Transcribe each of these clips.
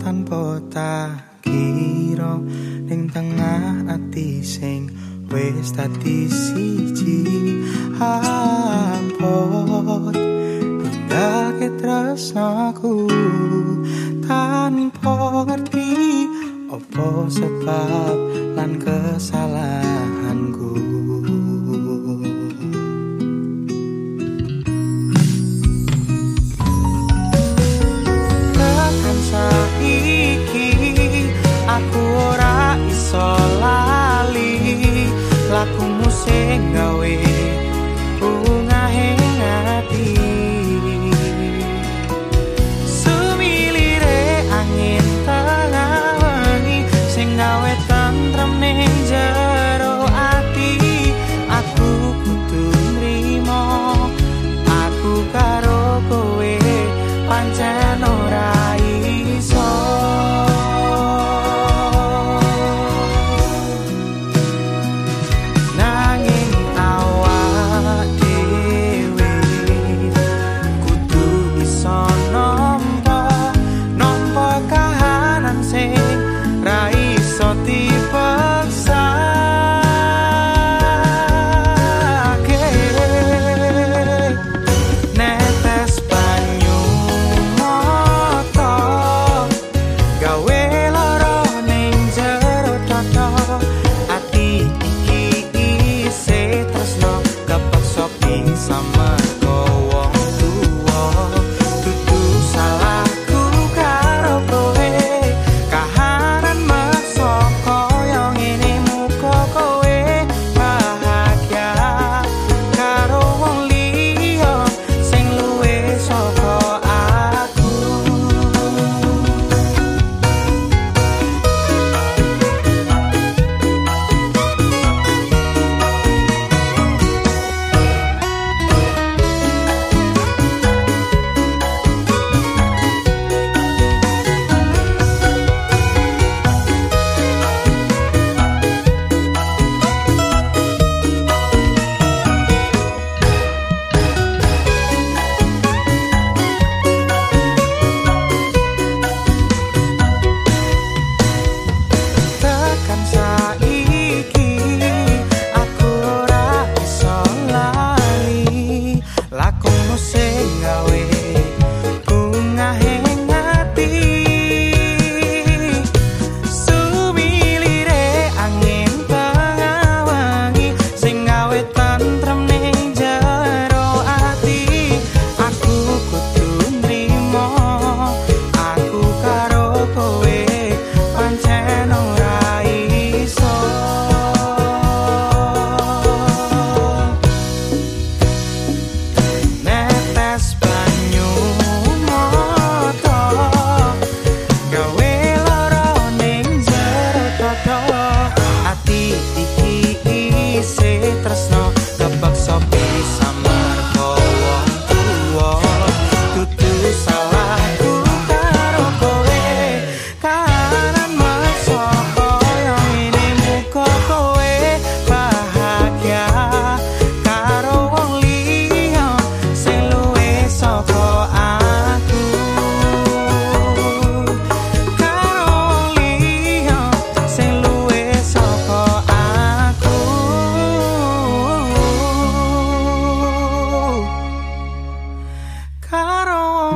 tanpa takira ning tengah ati sing wis dadi siji. Apot Bagi tersaku tanpa ngerti apa sebab ngawin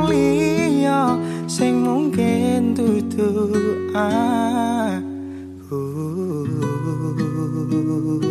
liya sing mungkin dudu aku ah.